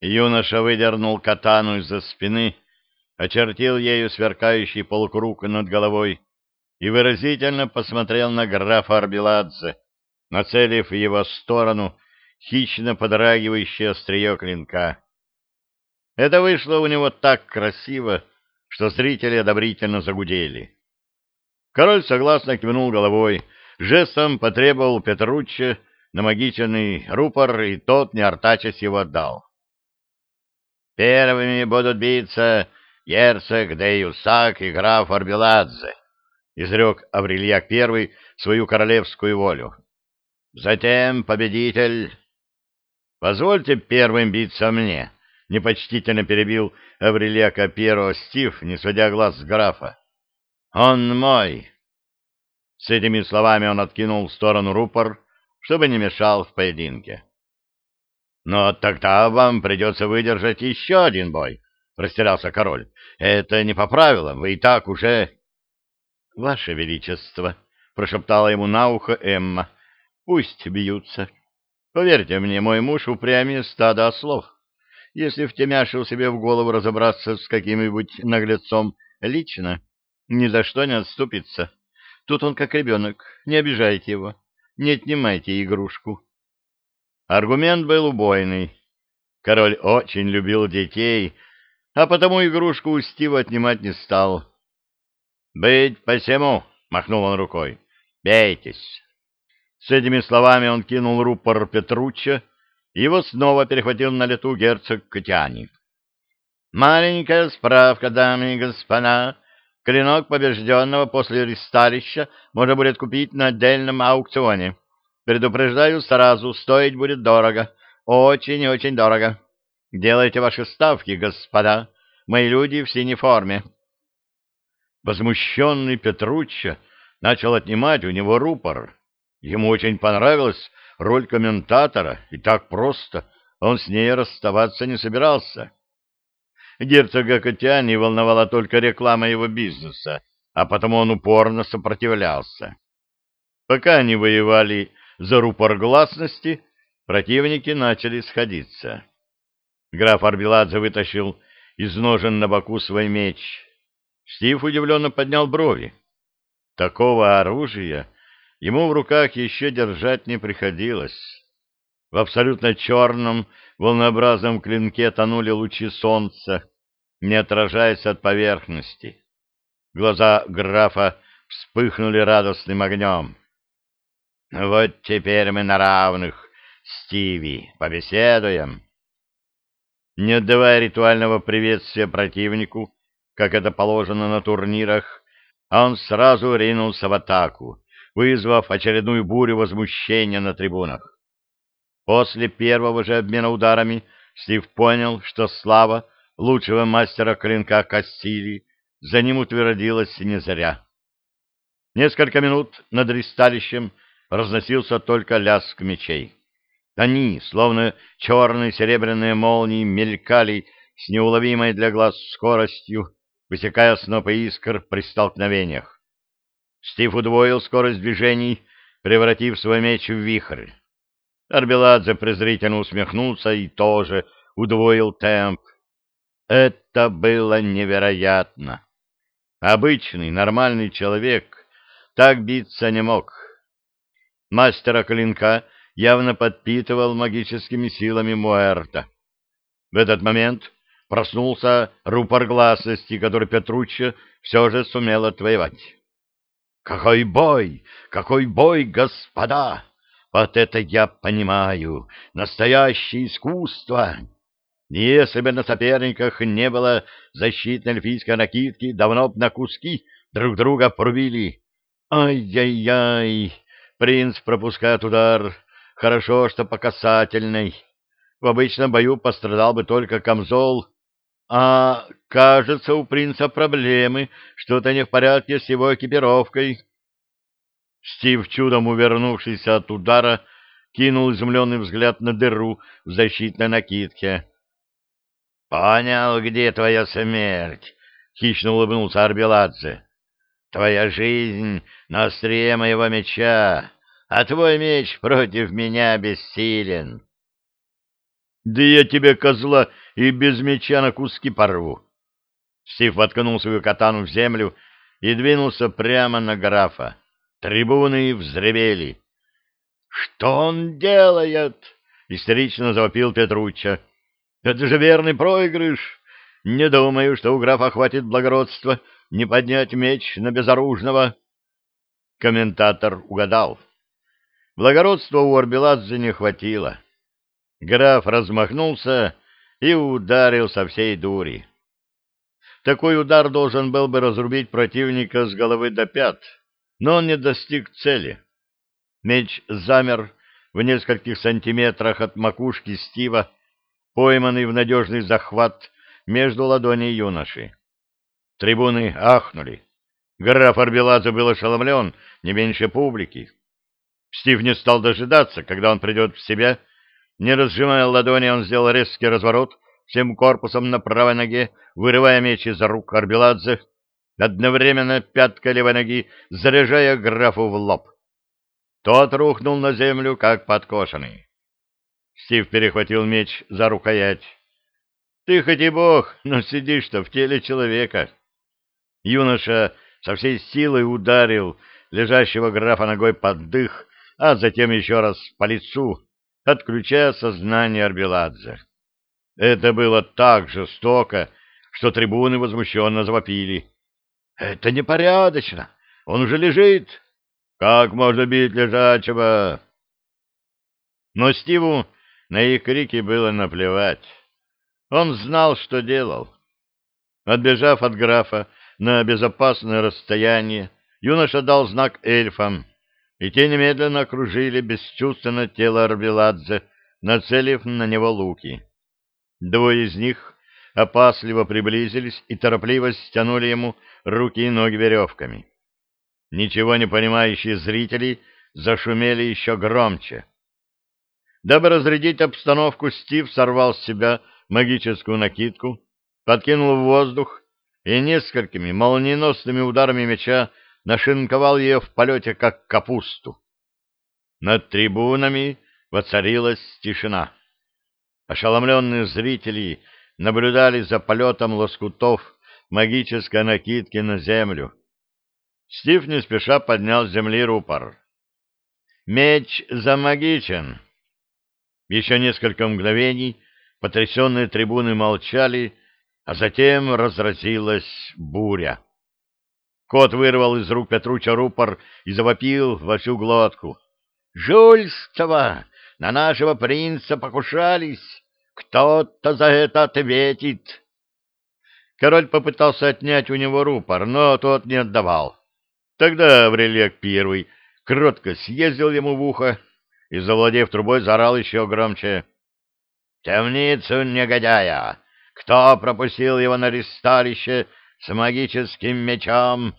Юноша выдернул катану из-за спины, очертил ею сверкающий полукруг над головой и выразительно посмотрел на графа Арбеладзе, нацелив в его сторону хищно подрагивающее острие клинка. Это вышло у него так красиво, что зрители одобрительно загудели. Король согласно кивнул головой, жестом потребовал Петручча намагиченный рупор, и тот, не артачась, его отдал. Первыми будут биться герцог де Юсак и граф Арбеладзе, изрек Аврельяк первый свою королевскую волю. Затем победитель... Позвольте первым биться мне, непочтительно перебил Аврельяка первого Стив, не сводя глаз с графа. Он мой. С этими словами он откинул в сторону рупор, чтобы не мешал в поединке. Но тогда вам придется выдержать еще один бой, — растерялся король. — Это не по правилам, вы и так уже... — Ваше Величество, — прошептала ему на ухо Эмма, — пусть бьются. Поверьте мне, мой муж упрямее стада ослов. Если втемяшил себе в голову разобраться с каким-нибудь наглецом лично, ни за что не отступится. Тут он как ребенок, не обижайте его, не отнимайте игрушку. Аргумент был убойный. Король очень любил детей, а потому игрушку у Стива отнимать не стал. «Быть посему!» — махнул он рукой. «Бейтесь!» С этими словами он кинул рупор Петручча, его снова перехватил на лету герцог Катяни. «Маленькая справка, дамы и господа. Клинок побежденного после ресталища можно будет купить на отдельном аукционе. Предупреждаю сразу, стоить будет дорого. Очень и очень дорого. Делайте ваши ставки, господа. Мои люди в синей форме. Возмущенный Петруччо начал отнимать у него рупор. Ему очень понравилась роль комментатора, и так просто он с ней расставаться не собирался. Герцога Котяни волновала только реклама его бизнеса, а потому он упорно сопротивлялся. Пока они воевали за рупор гласности, противники начали сходиться. Граф Арбеладзе вытащил из ножен на боку свой меч. Стив удивленно поднял брови. Такого оружия ему в руках еще держать не приходилось. В абсолютно черном волнообразном клинке тонули лучи солнца, не отражаясь от поверхности. Глаза графа вспыхнули радостным огнем. Вот теперь мы на равных, Стиви, побеседуем. Не отдавая ритуального приветствия противнику, как это положено на турнирах, он сразу ринулся в атаку, вызвав очередную бурю возмущения на трибунах. После первого же обмена ударами Стив понял, что слава лучшего мастера клинка Кассили за ним утвердилась не зря. Несколько минут над ристалищем разносился только лязг мечей. Они, словно черные серебряные молнии, мелькали с неуловимой для глаз скоростью, высекая снопы искр при столкновениях. Стив удвоил скорость движений, превратив свой меч в вихрь. Арбеладзе презрительно усмехнулся и тоже удвоил темп. Это было невероятно. Обычный, нормальный человек так биться не мог мастера клинка явно подпитывал магическими силами Муэрта. В этот момент проснулся рупор гласности, который Петруччо все же сумел отвоевать. «Какой бой! Какой бой, господа! Вот это я понимаю! Настоящее искусство!» Если бы на соперниках не было защитной эльфийской накидки, давно б на куски друг друга порубили. Ай-яй-яй! Принц пропускает удар. Хорошо, что по касательной. В обычном бою пострадал бы только камзол. А, кажется, у принца проблемы. Что-то не в порядке с его экипировкой. Стив, чудом увернувшись от удара, кинул изумленный взгляд на дыру в защитной накидке. — Понял, где твоя смерть? — хищно улыбнулся Арбеладзе. Твоя жизнь на острие моего меча, а твой меч против меня бессилен. Да я тебе, козла, и без меча на куски порву. Стив воткнул свою катану в землю и двинулся прямо на графа. Трибуны взревели. — Что он делает? — истерично завопил Петручча. — Это же верный проигрыш. Не думаю, что у графа хватит благородства не поднять меч на безоружного. Комментатор угадал. Благородства у Арбеладзе не хватило. Граф размахнулся и ударил со всей дури. Такой удар должен был бы разрубить противника с головы до пят, но он не достиг цели. Меч замер в нескольких сантиметрах от макушки Стива, пойманный в надежный захват между ладоней юноши. Трибуны ахнули. Граф Арбеладзе был ошеломлен не меньше публики. Стив не стал дожидаться, когда он придет в себя. Не разжимая ладони, он сделал резкий разворот всем корпусом на правой ноге, вырывая меч из рук Арбеладзе, одновременно пяткой левой ноги заряжая графу в лоб. Тот рухнул на землю, как подкошенный. Стив перехватил меч за рукоять. «Ты хоть и бог, но сидишь-то в теле человека». Юноша со всей силой ударил лежащего графа ногой под дых, а затем еще раз по лицу, отключая сознание Арбеладзе. Это было так жестоко, что трибуны возмущенно завопили. — Это непорядочно! Он уже лежит! Как можно бить лежачего? Но Стиву на их крики было наплевать. Он знал, что делал. Отбежав от графа на безопасное расстояние, юноша дал знак эльфам, и те немедленно окружили бесчувственно тело Арбеладзе, нацелив на него луки. Двое из них опасливо приблизились и торопливо стянули ему руки и ноги веревками. Ничего не понимающие зрители зашумели еще громче. Дабы разрядить обстановку, Стив сорвал с себя магическую накидку, подкинул в воздух и несколькими молниеносными ударами меча нашинковал ее в полете, как капусту. Над трибунами воцарилась тишина. Ошеломленные зрители наблюдали за полетом лоскутов магической накидки на землю. Стив не спеша поднял с земли рупор. «Меч замагичен!» Еще несколько мгновений потрясенные трибуны молчали, а затем разразилась буря. Кот вырвал из рук Петруча рупор и завопил во всю глотку. «Жульство! На нашего принца покушались! Кто-то за это ответит!» Король попытался отнять у него рупор, но тот не отдавал. Тогда Аврелек Первый кротко съездил ему в ухо и, завладев трубой, заорал еще громче. «Темницу негодяя! Кто пропустил его на ристалище с магическим мечом?»